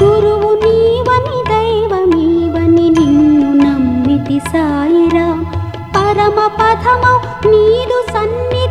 గురువు నీవని దైవమీవని నిన్ను నమ్మితి సాయిరా పరమ పథమం నీదు సన్ని